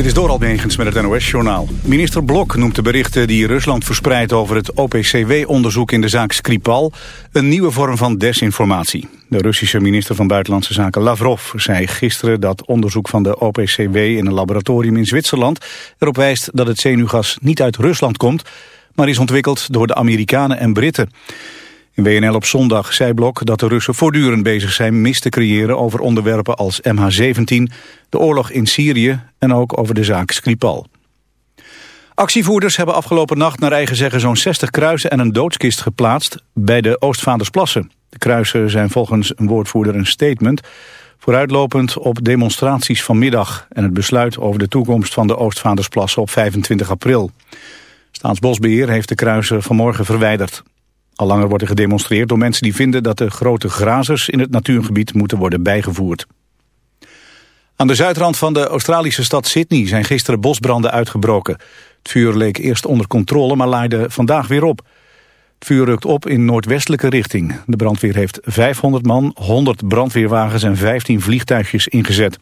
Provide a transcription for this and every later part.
Dit is Doral Negens met het NOS-journaal. Minister Blok noemt de berichten die Rusland verspreidt over het OPCW-onderzoek in de zaak Skripal een nieuwe vorm van desinformatie. De Russische minister van Buitenlandse Zaken Lavrov zei gisteren dat onderzoek van de OPCW in een laboratorium in Zwitserland erop wijst dat het zenuwgas niet uit Rusland komt, maar is ontwikkeld door de Amerikanen en Britten. In WNL op zondag zei Blok dat de Russen voortdurend bezig zijn mis te creëren over onderwerpen als MH17, de oorlog in Syrië en ook over de zaak Skripal. Actievoerders hebben afgelopen nacht naar eigen zeggen zo'n 60 kruisen en een doodskist geplaatst bij de Oostvaardersplassen. De kruisen zijn volgens een woordvoerder een statement vooruitlopend op demonstraties vanmiddag en het besluit over de toekomst van de Oostvaardersplassen op 25 april. Staatsbosbeheer heeft de kruisen vanmorgen verwijderd. Al langer wordt er gedemonstreerd door mensen die vinden dat de grote grazers in het natuurgebied moeten worden bijgevoerd. Aan de zuidrand van de Australische stad Sydney zijn gisteren bosbranden uitgebroken. Het vuur leek eerst onder controle, maar laaide vandaag weer op. Het vuur rukt op in noordwestelijke richting. De brandweer heeft 500 man, 100 brandweerwagens en 15 vliegtuigjes ingezet.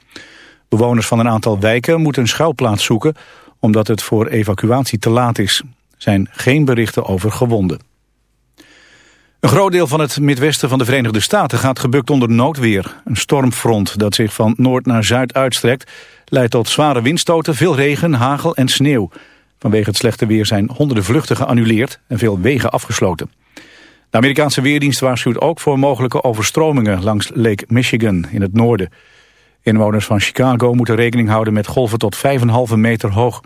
Bewoners van een aantal wijken moeten een schuilplaats zoeken... omdat het voor evacuatie te laat is. Er zijn geen berichten over gewonden. Een groot deel van het midwesten van de Verenigde Staten gaat gebukt onder noodweer. Een stormfront dat zich van noord naar zuid uitstrekt... leidt tot zware windstoten, veel regen, hagel en sneeuw. Vanwege het slechte weer zijn honderden vluchten geannuleerd... en veel wegen afgesloten. De Amerikaanse Weerdienst waarschuwt ook voor mogelijke overstromingen... langs Lake Michigan in het noorden. Inwoners van Chicago moeten rekening houden met golven tot 5,5 meter hoog.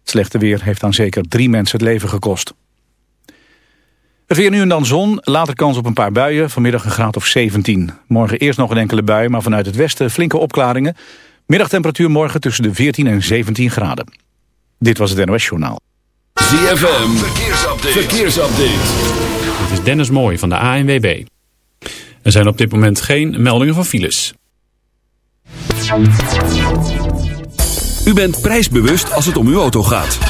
Het slechte weer heeft aan zeker drie mensen het leven gekost. Het weer nu en dan zon, later kans op een paar buien, vanmiddag een graad of 17. Morgen eerst nog een enkele bui, maar vanuit het westen flinke opklaringen. Middagtemperatuur morgen tussen de 14 en 17 graden. Dit was het NOS Journaal. ZFM, verkeersupdate. verkeersupdate. Dit is Dennis Mooij van de ANWB. Er zijn op dit moment geen meldingen van files. U bent prijsbewust als het om uw auto gaat.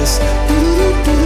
this.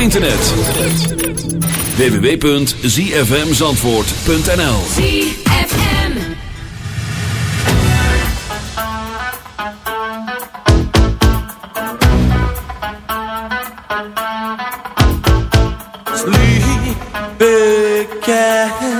internet. www.zfmzandvoort.nl en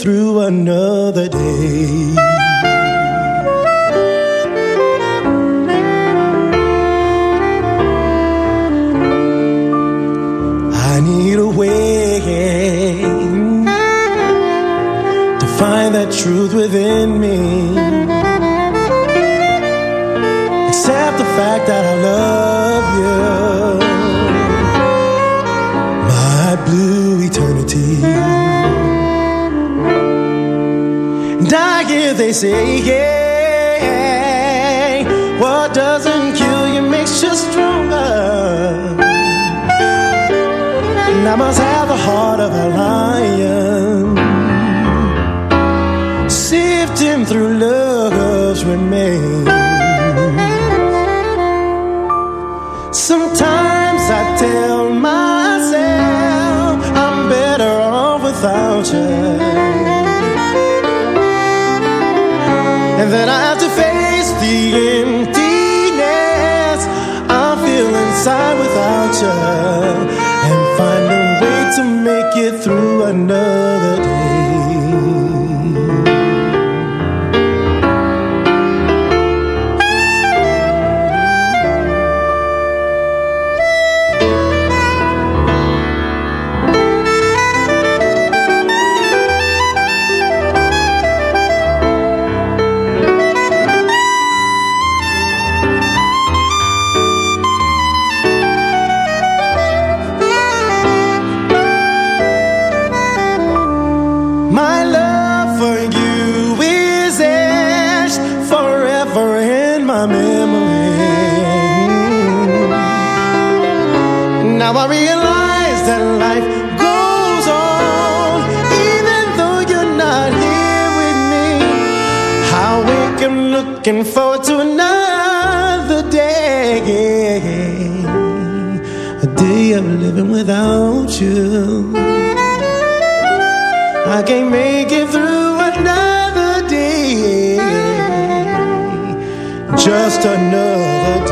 through another day. I need a way to find that truth within me. say yeah. Now I realize that life goes on, even though you're not here with me. How weak I'm looking forward to another day, a day of living without you. I can't make it through another day, just another day.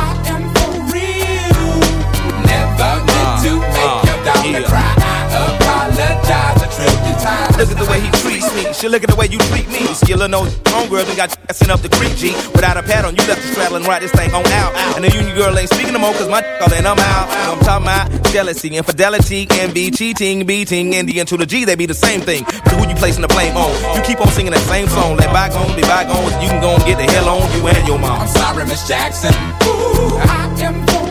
to make uh, your daughter cry. I apologize a trillion times. Look at the way he treats me. She look at the way you treat me. Skillin' no homegirl done got sent up the creek, G. Without a pad on, you left the straddle and ride this thing on out. And the union girl ain't speaking no more, cause my all in, I'm out. I'm talking about jealousy, infidelity, envy, cheating, beating, and the N to the G, they be the same thing. But who you placing the blame on? You keep on singing that same song. Let bygones be bygones, you can go and get the hell on you and your mom. I'm sorry, Miss Jackson. Ooh, I am.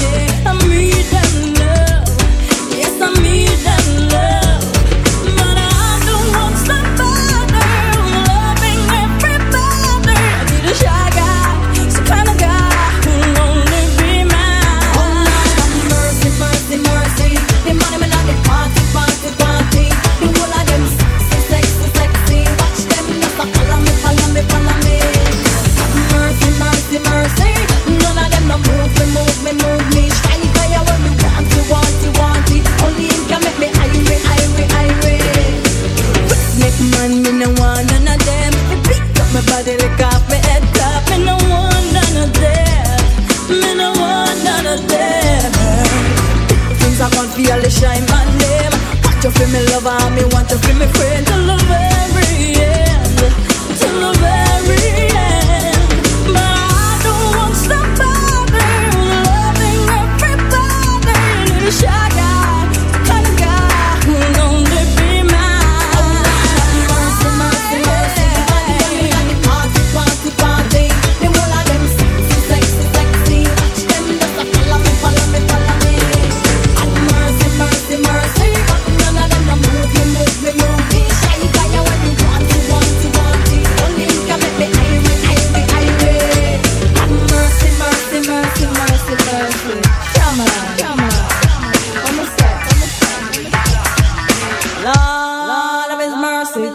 mercy.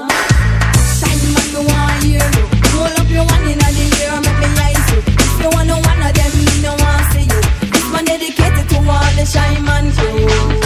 Shine man, me want you. Roll up your one in the air, make me ice you. If you want no one of them, me no want see you. This man dedicated to all the shine man you.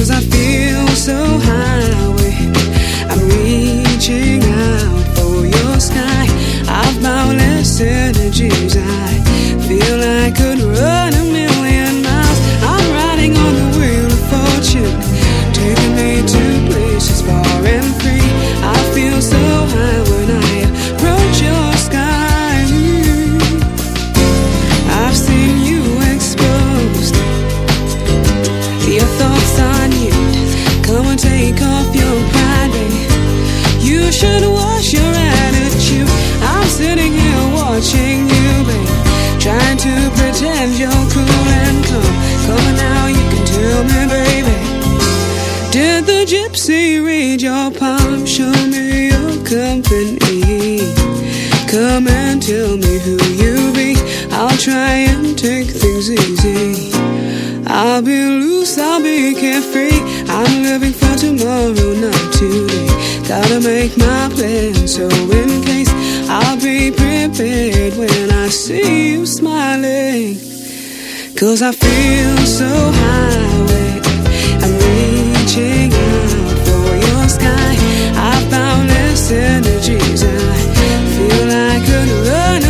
Cause I feel so high. I'm reaching out for your sky. I've boundless energies. I feel I could run so in case I'll be prepared when I see you smiling. Cause I feel so high I'm reaching out for your sky. I found less energies I feel I could run